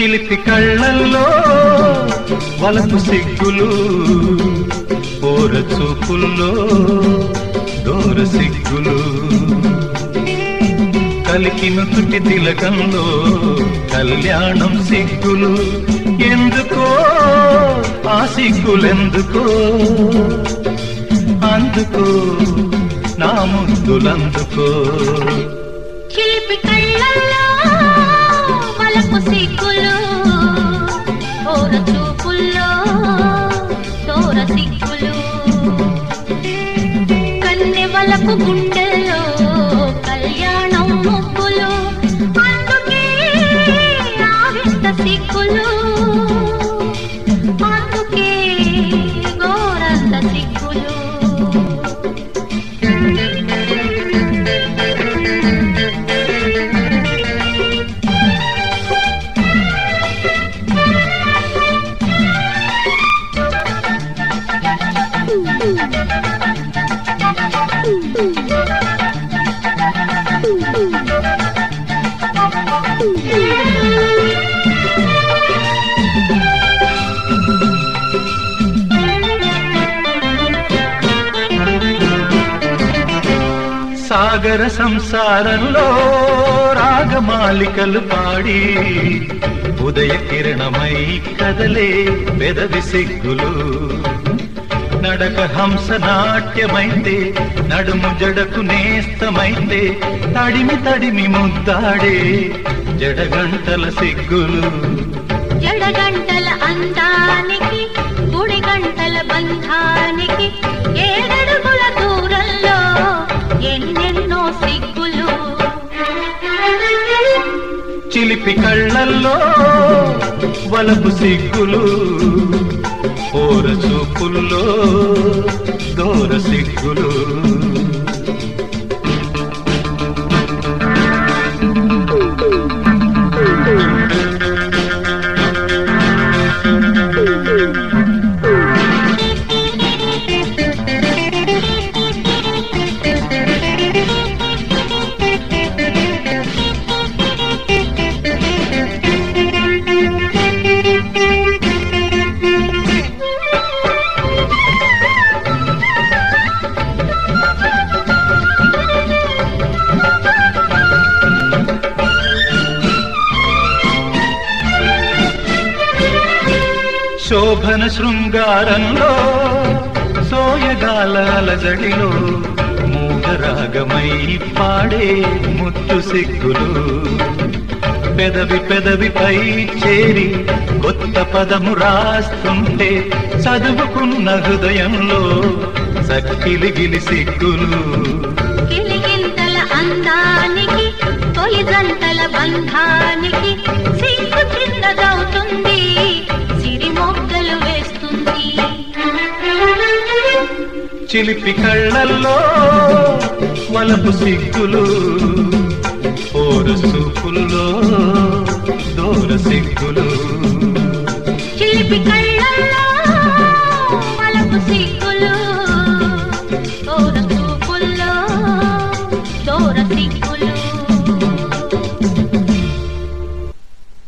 చిలిపి కళ్ళల్లో వలపు సిగ్గులు పోర చూపుల్లో దూర సిగ్గులు. కలికిన తుటి తిలకంలో కళ్యాణం సిగ్గులు. ఎందుకో? ఆ సిగ్గులెందుకో? అందుకో? నా ముద్దులందుకో? చిలిపి కళ్ళల్లో వలపు సిగ్గులు ఓర చూపుల్లో తోర సిగ్గులు కన్నె వలపు గుండె సాగర సంసారంలో రాగమాలికలు పాడి ఉదయ కిరణమై కదలే పెదవి సిగ్గులు. నడక హంస నాట్యమైతే నడుము జడకు నేస్తమైతే తడిమి తడిమి ముద్దాడే జడగంటల సిగ్గులు. జడగంటల అందానికి గుడి గంటల బంధానికి ఏడడుగుల దూరంలో ఎన్నెన్నో సిగ్గులు. చిలిపి కళ్ళల్లో వలపు సిగ్గులు. ఓర చూపుల్లో దూర సిగ్గులు. శోభన శృంగారంలో సోయగాల అలజడిలో మూగరాగమై పాడే ముత్తు సిగ్గులు. పెదవి పెదవిపై చేరి కొత్త పదము రాస్తుంటే చదువుకున్న హృదయంలో సక్కిలిగిలి సిగ్గులు. గిలిగింతల అందానికి తొలిదంతల బంధానికి చిలిపి కళ్ళల్లో వలపు సిగ్గులు ఓర సూపుల్లో దూర సిగ్గులు. చిలిపి కళ్ళల్లో వలపు సిగ్గులు తోర చూపుల్లో తోర సిగ్గులు.